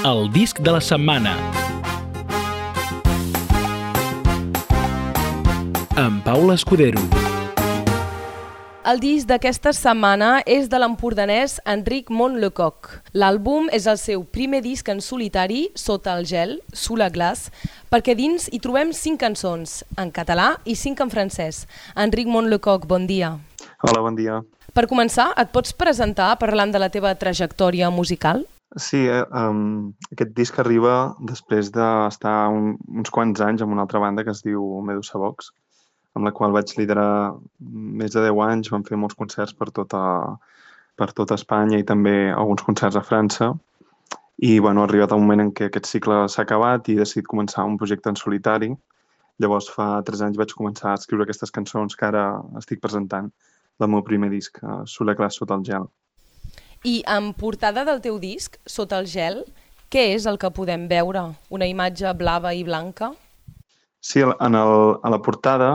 El disc de la setmana. Amb Paula Escudero. El disc d'aquesta setmana és de l'empordanès Enric Montlecoq. L'àlbum és el seu primer disc en solitari, Sota el gel, Sous la glace, perquè dins hi trobem cinc cançons, en català i cinc en francès. Enric Montlecoq, bon dia. Hola, bon dia. Per començar, et pots presentar parlant de la teva trajectòria musical? Sí, eh, um, aquest disc arriba després d'estar un, uns quants anys amb una altra banda que es diu Medusa Vox, amb la qual vaig liderar més de 10 anys, vam fer molts concerts per tota, per tota Espanya i també alguns concerts a França. I bueno, ha arribat un moment en què aquest cicle s'ha acabat i he decidit començar un projecte en solitari. Llavors, fa 3 anys vaig començar a escriure aquestes cançons que ara estic presentant del meu primer disc, uh, Sous la classe sota el gel. I en portada del teu disc, Sota el gel, què és el que podem veure? Una imatge blava i blanca? Sí, en el, a la portada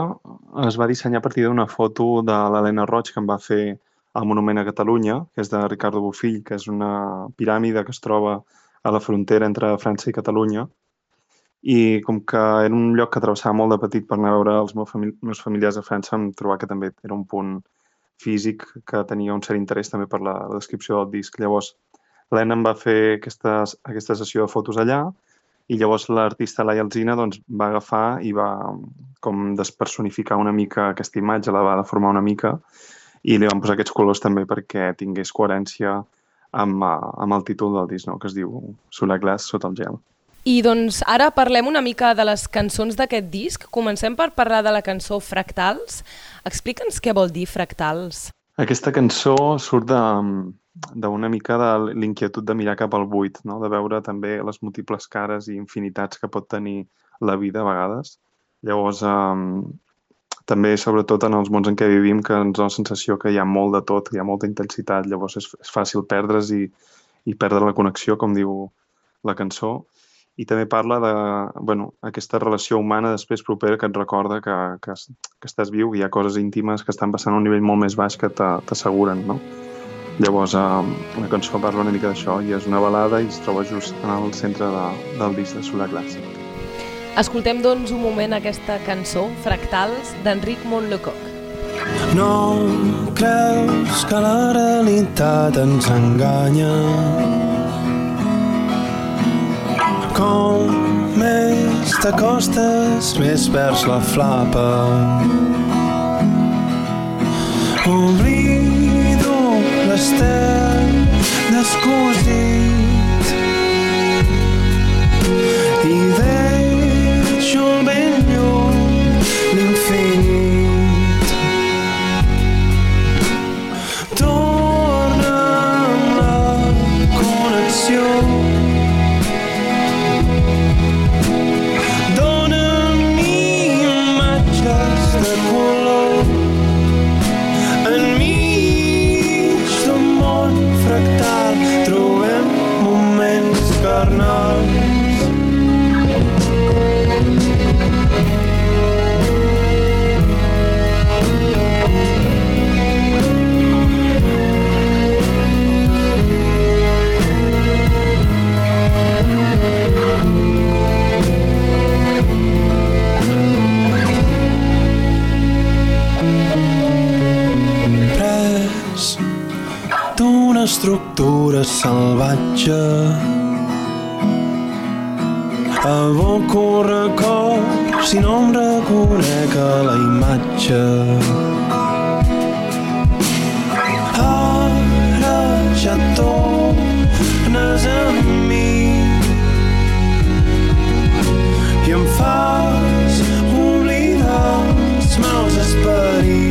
es va dissenyar a partir d'una foto de l'Helena Roig que em va fer al Monument a Catalunya, que és de Ricardo Bofill, que és una piràmide que es troba a la frontera entre França i Catalunya. I com que era un lloc que travessava molt de petit per anar a veure els meus, meus familiars a França, em trobava que també era un punt físic que tenia un cert interès també per la, descripció del disc. Llavors, l'Helena em va fer aquesta, aquesta sessió de fotos allà i llavors l'artista Laia Alzina doncs, va agafar i va com despersonificar una mica aquesta imatge, la va deformar una mica i li van posar aquests colors també perquè tingués coherència amb, eh, amb el títol del disc, no? que es diu Sous la glace, sota el gel. I doncs ara parlem una mica de les cançons d'aquest disc. Comencem per parlar de la cançó Fractals. Explica'ns què vol dir Fractals. Aquesta cançó surt de, d'una mica de l'inquietud de mirar cap al buit, no? de veure també les múltiples cares i infinitats que pot tenir la vida a vegades. Llavors, eh, també, sobretot en els mons en què vivim, que ens dona la sensació que hi ha molt de tot, hi ha molta intensitat, llavors és, és fàcil perdre's i, i perdre la connexió, com diu la cançó. I també parla de bueno, aquesta relació humana després propera que et recorda que, que, que estàs viu, i hi ha coses íntimes que estan passant a un nivell molt més baix que t'asseguren, no? Llavors, eh, la cançó parla una mica d'això i és una balada i es troba just en el centre de, del disc de Solar Clàssic. Escoltem, doncs, un moment aquesta cançó, Fractals, d'Enric Montlecoq. No creus que la realitat ens enganya Com més t'acostes, més perds la flapa. Obrir l'estel descosit estructura salvatge. Aboco records si no em reconec a la imatge. Ara ja tornes a mi. I em fas oblidar els mals esperits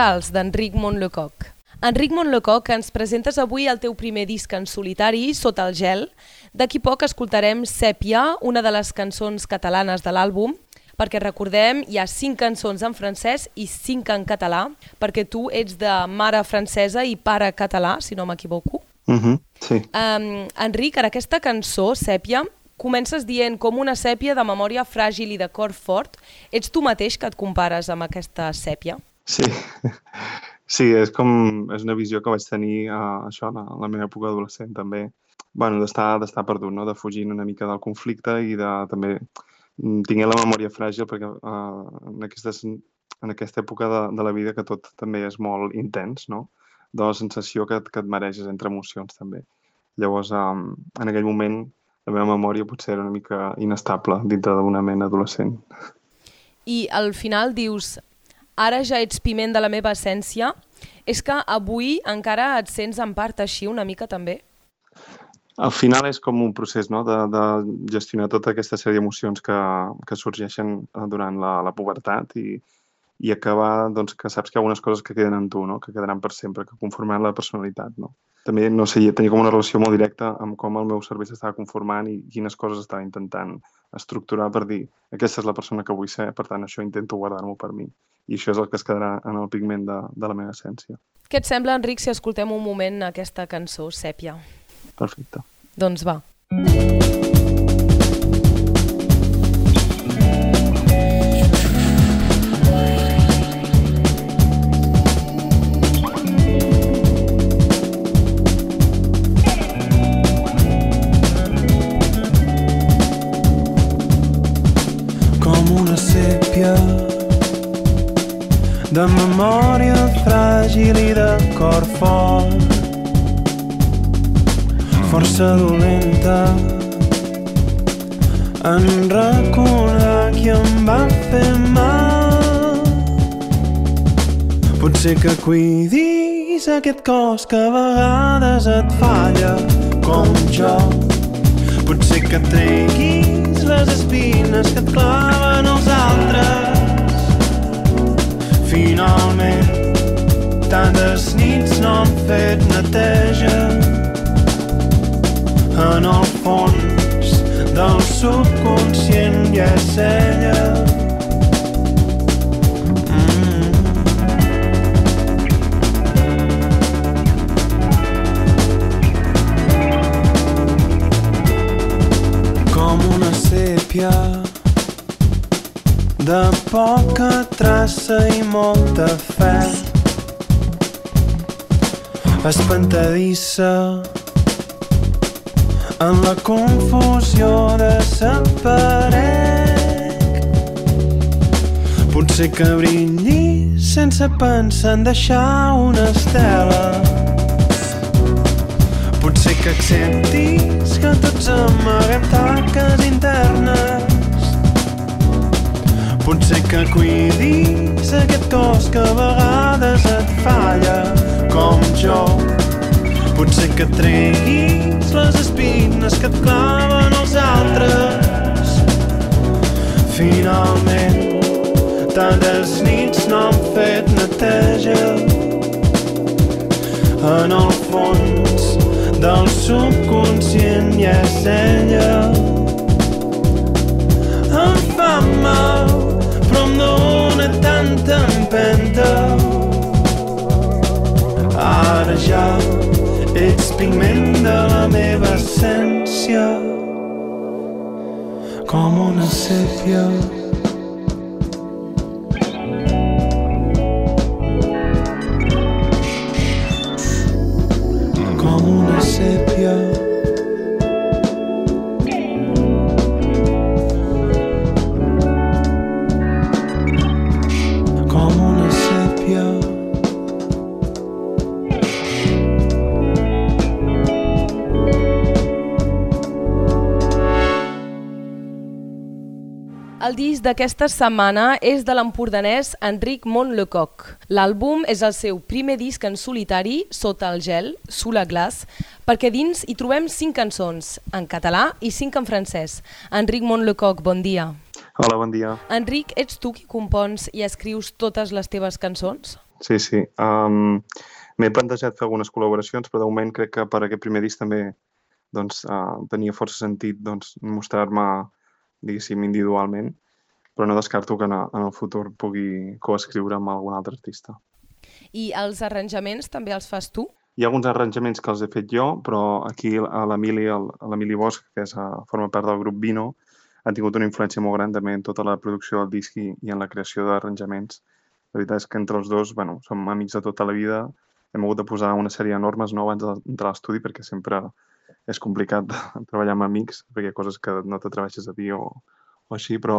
Fractals, d'Enric Montlecoq. Enric Montlecoq, ens presentes avui el teu primer disc en solitari, Sota el gel. D'aquí poc escoltarem Sèpia, una de les cançons catalanes de l'àlbum, perquè recordem, hi ha cinc cançons en francès i cinc en català, perquè tu ets de mare francesa i pare català, si no m'equivoco. Uh -huh, sí. Um, Enric, en aquesta cançó, Sèpia, comences dient com una sèpia de memòria fràgil i de cor fort. Ets tu mateix que et compares amb aquesta sèpia? Sí, sí és com és una visió que vaig tenir uh, això, la, la meva època adolescent també. bueno, d'estar perdut, no? de fugir una mica del conflicte i de també Mm, tingué la memòria fràgil perquè uh, en, aquestes, en aquesta època de, de la vida que tot també és molt intens, no? de la sensació que, que et mereixes entre emocions també. Llavors, um, en aquell moment, la meva memòria potser era una mica inestable dintre d'una ment adolescent. I al final dius, ara ja ets piment de la meva essència, és que avui encara et sents en part així una mica també? Al final és com un procés no? de, de gestionar tota aquesta sèrie d'emocions que, que sorgeixen eh, durant la, la pubertat i, i acabar doncs, que saps que hi ha algunes coses que queden en tu, no? que quedaran per sempre, que conformaran la personalitat. No? També, no sé, tenia com una relació molt directa amb com el meu cervell s'estava conformant i quines coses estava intentant estructurar per dir aquesta és la persona que vull ser, per tant, això intento guardar-m'ho per mi. I això és el que es quedarà en el pigment de, de la meva essència. Què et sembla, Enric, si escoltem un moment aquesta cançó, Sèpia? Perfecte. Doncs va. com fràgil i de cor fort força dolenta en recordar qui em va fer mal. Potser que cuidis aquest cos que a vegades et falla com jo. Potser que treguis les espines que et claven els altres. Finalment, tantes nits no han fet neteja en el fons del subconscient i és ella. Mm. De poca traça i molta fe espantadissa en la confusió desaparec. Potser que brilli sense pensar en deixar una estela. Potser que acceptis que tots amaguem taques internes. Potser que cuidis aquest cos que a vegades et falla. Potser que treguis les espines que et claven els altres. Finalment, tantes nits no han fet neteja. En el fons del subconscient i és ella. Em fa mal, però em dóna tanta empenta. Ara ja ets pigment de la meva essència com una sèpia. Com una disc d'aquesta setmana és de l'empordanès Enric Montlecoq. L'àlbum és el seu primer disc en solitari, Sota el gel, Sous la glace, perquè dins hi trobem cinc cançons, en català i cinc en francès. Enric Montlecoq, bon dia. Hola, bon dia. Enric, ets tu qui compons i escrius totes les teves cançons? sí, sí. Um, M'he plantejat fer algunes col·laboracions, però de moment crec que per aquest primer disc també doncs, uh, tenia força sentit doncs, mostrar-me, diguéssim, individualment, però no descarto que en, en el futur pugui coescriure amb algun altre artista. I els arranjaments també els fas tu? Hi ha alguns arranjaments que els he fet jo, però aquí a l'Emili Bosch, que és, uh, forma part del grup Vino, ha tingut una influència molt gran també en tota la producció del disc i, i en la creació d'arranjaments. La veritat és que entre els dos, bueno, som amics de tota la vida, hem hagut de posar una sèrie de normes no, abans d'entrar a l'estudi perquè sempre és complicat treballar amb amics perquè hi ha coses que no t'atreveixes a dir o, o així, però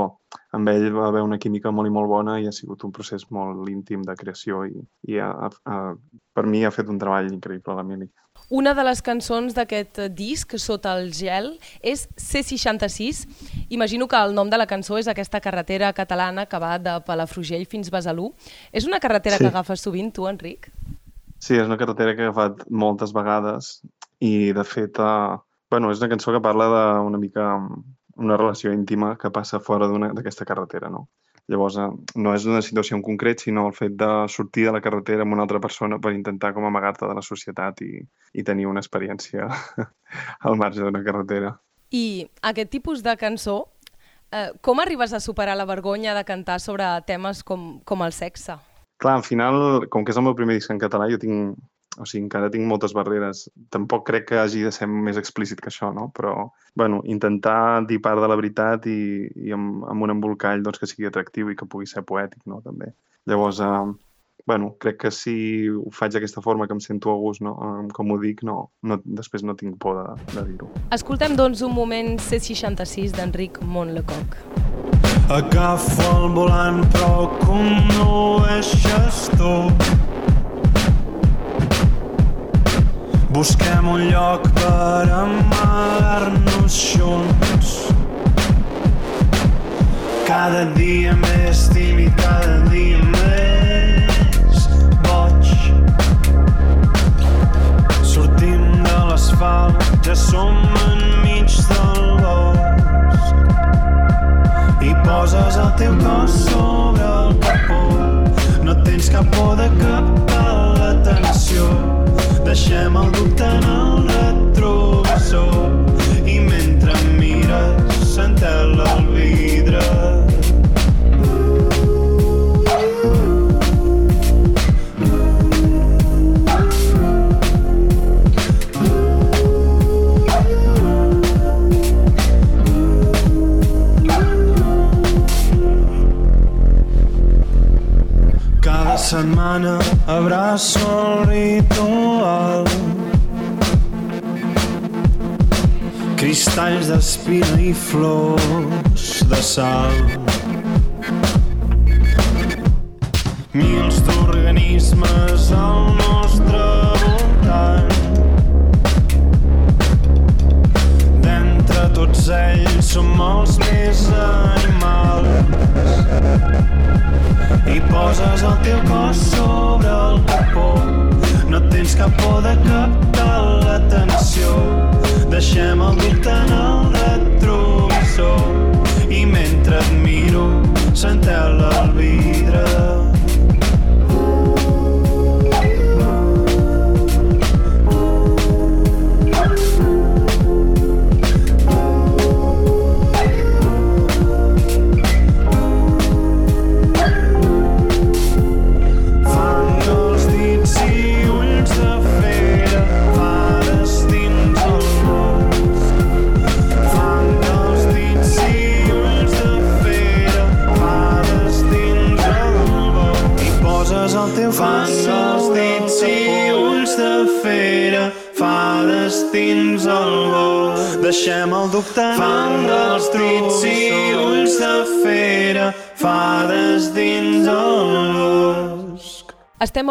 amb ell va haver una química molt i molt bona i ha sigut un procés molt íntim de creació i, i ha, ha, per mi ha fet un treball increïble l'Emili. Una de les cançons d'aquest disc, Sota el gel, és C66. Imagino que el nom de la cançó és aquesta carretera catalana que va de Palafrugell fins Besalú. És una carretera sí. que agafes sovint tu, Enric? Sí, és una carretera que he agafat moltes vegades i, de fet, eh, bueno, és una cançó que parla d'una mica una relació íntima que passa fora d'aquesta carretera, no? Llavors, eh, no és una situació en concret, sinó el fet de sortir de la carretera amb una altra persona per intentar com amagar-te de la societat i, i tenir una experiència al marge d'una carretera. I aquest tipus de cançó, eh, com arribes a superar la vergonya de cantar sobre temes com, com el sexe? Clar, al final, com que és el meu primer disc en català, jo tinc o sigui, encara tinc moltes barreres. Tampoc crec que hagi de ser més explícit que això, no? Però, bueno, intentar dir part de la veritat i, i amb, amb un embolcall doncs, que sigui atractiu i que pugui ser poètic, no? També. Llavors, eh, bueno, crec que si ho faig d'aquesta forma que em sento a gust, no? com ho dic, no, no, després no tinc por de, de dir-ho. Escoltem, doncs, un moment C66 d'Enric Montlecoq. Agafa el volant però condueixes tu Busquem un lloc per amagar-nos junts. Cada dia més tímid, cada dia més boig. Sortim de l'asfalt, ja som enmig del bosc. I poses el teu cos sobre el capó. No tens cap por de captar l'atenció Deixem el dubte en el retrovisor i mentre mires s'entela el vidre. Setmana abraço el ritual Cristalls d'espina i flors de sal. Mils d'organismes al nostre voltant tots ells som els més animals i poses el teu cos sobre el capó. No tens cap por de captar l'atenció. Deixem el dubte en el retrovisor i mentre et miro s'entela el vidre.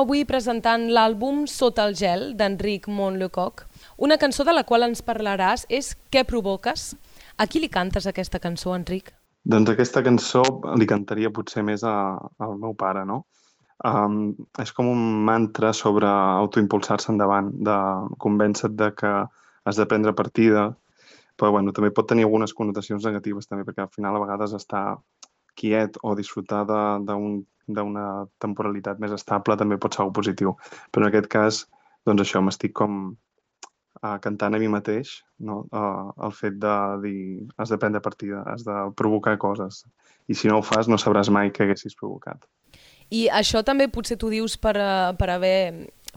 Avui presentant l'àlbum Sota el gel d'Enric Montlecoq. Una cançó de la qual ens parlaràs és Què provoques? A qui li cantes aquesta cançó, Enric? Doncs aquesta cançó li cantaria potser més a, al meu pare, no? Um, és com un mantra sobre autoimpulsar-se endavant, de convèncer de que has de prendre partida, però bueno, també pot tenir algunes connotacions negatives també, perquè al final a vegades estar quiet o disfrutar d'un d'una temporalitat més estable també pot ser algo positiu. Però en aquest cas, doncs això, m'estic com uh, cantant a mi mateix no? uh, el fet de dir has de prendre partida, has de provocar coses i si no ho fas no sabràs mai què haguessis provocat. I això també potser tu dius per, uh, per haver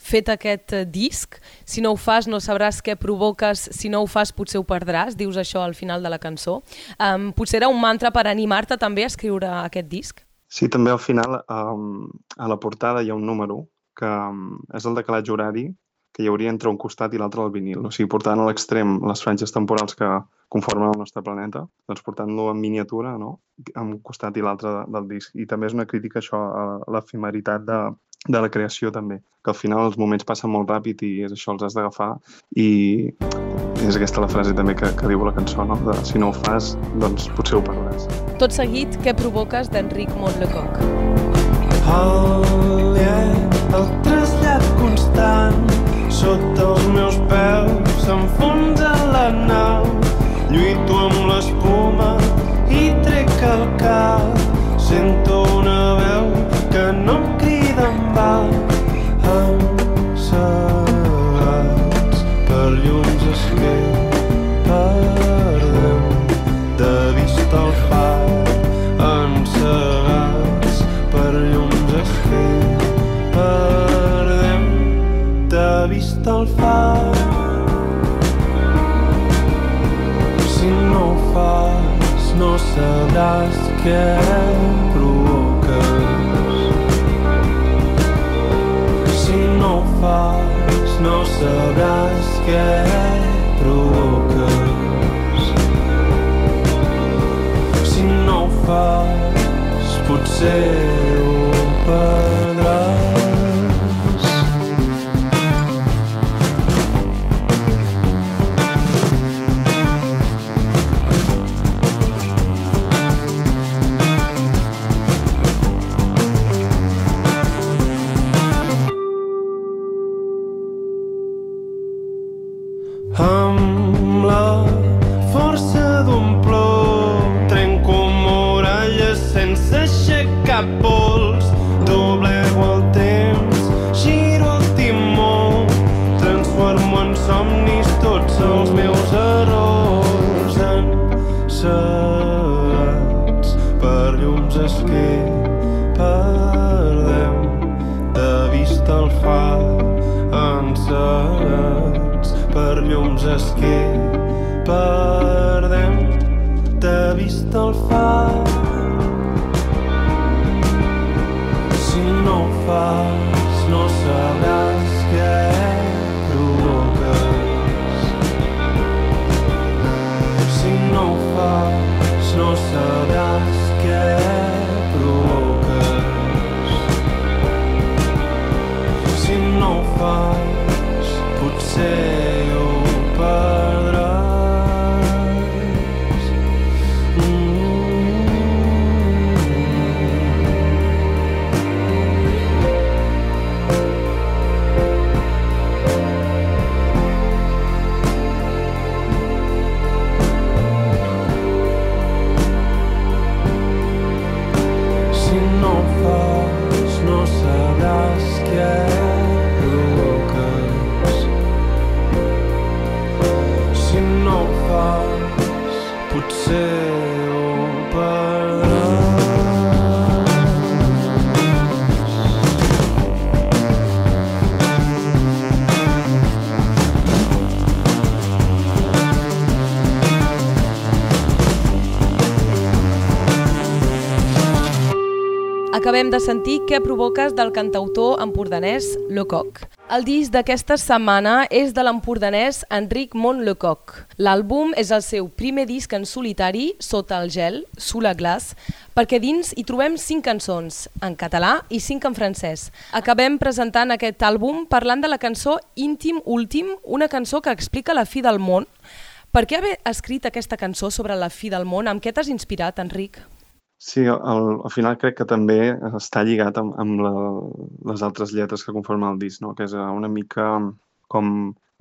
fet aquest uh, disc, si no ho fas no sabràs què provoques, si no ho fas potser ho perdràs, dius això al final de la cançó. Um, potser era un mantra per animar-te també a escriure aquest disc? Sí, també al final um, a la portada hi ha un número que um, és el decalatge horari que hi hauria entre un costat i l'altre del vinil. O sigui, portant a l'extrem les franges temporals que conformen el nostre planeta, doncs portant-lo en miniatura, no?, en un costat i l'altre del disc. I també és una crítica això a l'efemeritat de, de la creació també, que al final els moments passen molt ràpid i és això, els has d'agafar i és aquesta la frase també que, que diu la cançó, no? De, si no ho fas, doncs potser ho perdràs. Tot seguit, què provoques d'Enric Montlecoq? Oh, yeah, el trasllat constant sota els meus peus s'enfonsa la nau lluito amb l'espuma i trec el cap sento una veu sabràs què provoques si no ho fas no sabràs què provoques si no ho fas potser per llums esquer perdem de vista el far encegats per llums esquer perdem de vista el far si no ho fas Acabem de sentir què provoques del cantautor empordanès Lecoq. El disc d'aquesta setmana és de l'empordanès Enric Montlecoq. L'àlbum és el seu primer disc en solitari, Sota el gel, Sous la glace, perquè dins hi trobem cinc cançons, en català i cinc en francès. Acabem presentant aquest àlbum parlant de la cançó Íntim Últim, una cançó que explica la fi del món. Per què haver escrit aquesta cançó sobre la fi del món? Amb què t'has inspirat, Enric? Sí, al, al final crec que també està lligat amb, amb la, les altres lletres que conformen el disc, no? que és eh, una mica com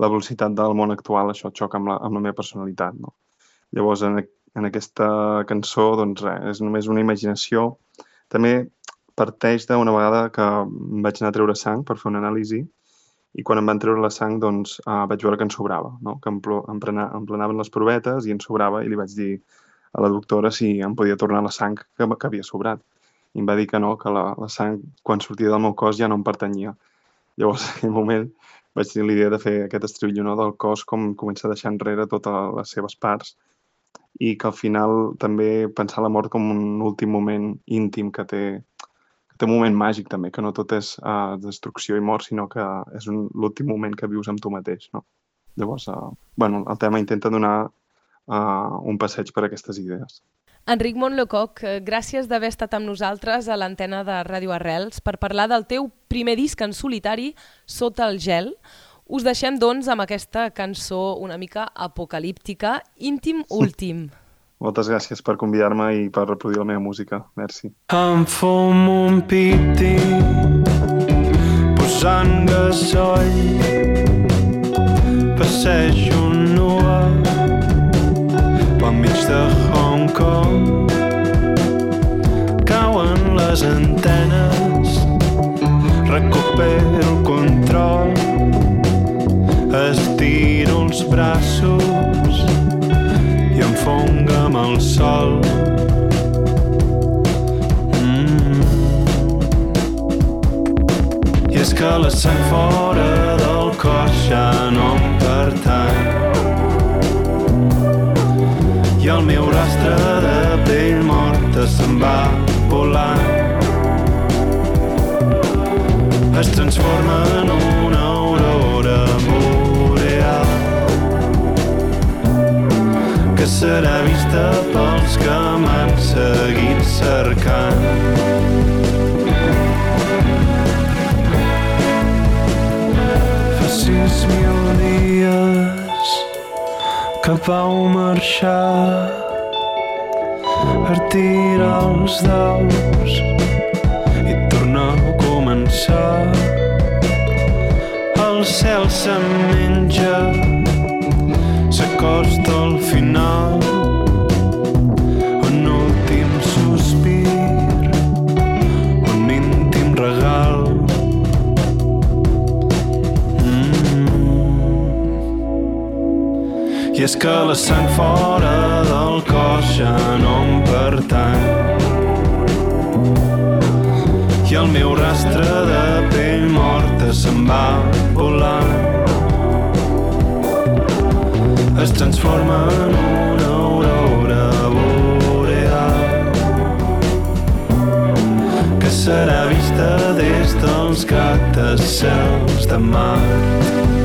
la velocitat del món actual, això xoca amb la, amb la meva personalitat. No? Llavors, en, en aquesta cançó, doncs res, és només una imaginació. També parteix d'una vegada que vaig anar a treure sang per fer una anàlisi i quan em van treure la sang doncs uh, vaig veure que en sobrava, no? que em, em, plena, em plenaven les provetes i en sobrava i li vaig dir a la doctora si em podia tornar la sang que, que havia sobrat. I em va dir que no, que la, la sang quan sortia del meu cos ja no em pertanyia. Llavors, en aquell moment, vaig tenir l'idea de fer aquest estribillo no, del cos com comença a deixar enrere totes les seves parts i que al final també pensar la mort com un últim moment íntim que té, que té un moment màgic també, que no tot és uh, destrucció i mort, sinó que és l'últim moment que vius amb tu mateix. No? Llavors, uh, bueno, el tema intenta donar uh, un passeig per aquestes idees. Enric Montlecoq, gràcies d'haver estat amb nosaltres a l'antena de Ràdio Arrels per parlar del teu primer disc en solitari, Sota el gel, us deixem, doncs, amb aquesta cançó una mica apocalíptica, Íntim Últim. Moltes gràcies per convidar-me i per reproduir la meva música. Merci. Em fumo un piti posant gasoll passejo nua de Hong Kong cauen les antenes recupero el control Estiro els braços i em fong amb el sol. Mm. I és que la sang fora del cos ja no em transforma en una aurora que serà vista pels que m'han seguit cercant. Fa sis mil dies que vau marxar per tirar els daus El se'n menja s'acosta al final. Un últim sospir un íntim regal. Mm. i és que la sang fora del cos ja no em pertany. I el meu rastre de morta se'n va volant es transforma en una aurora boreal que serà vista des dels gratacels de mar.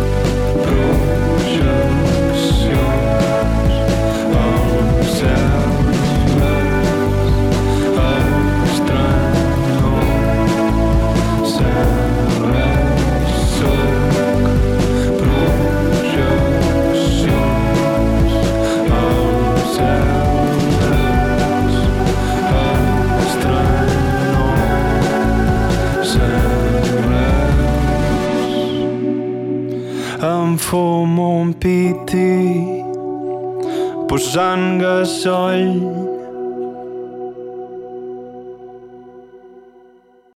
Fumo un piti posant gasoll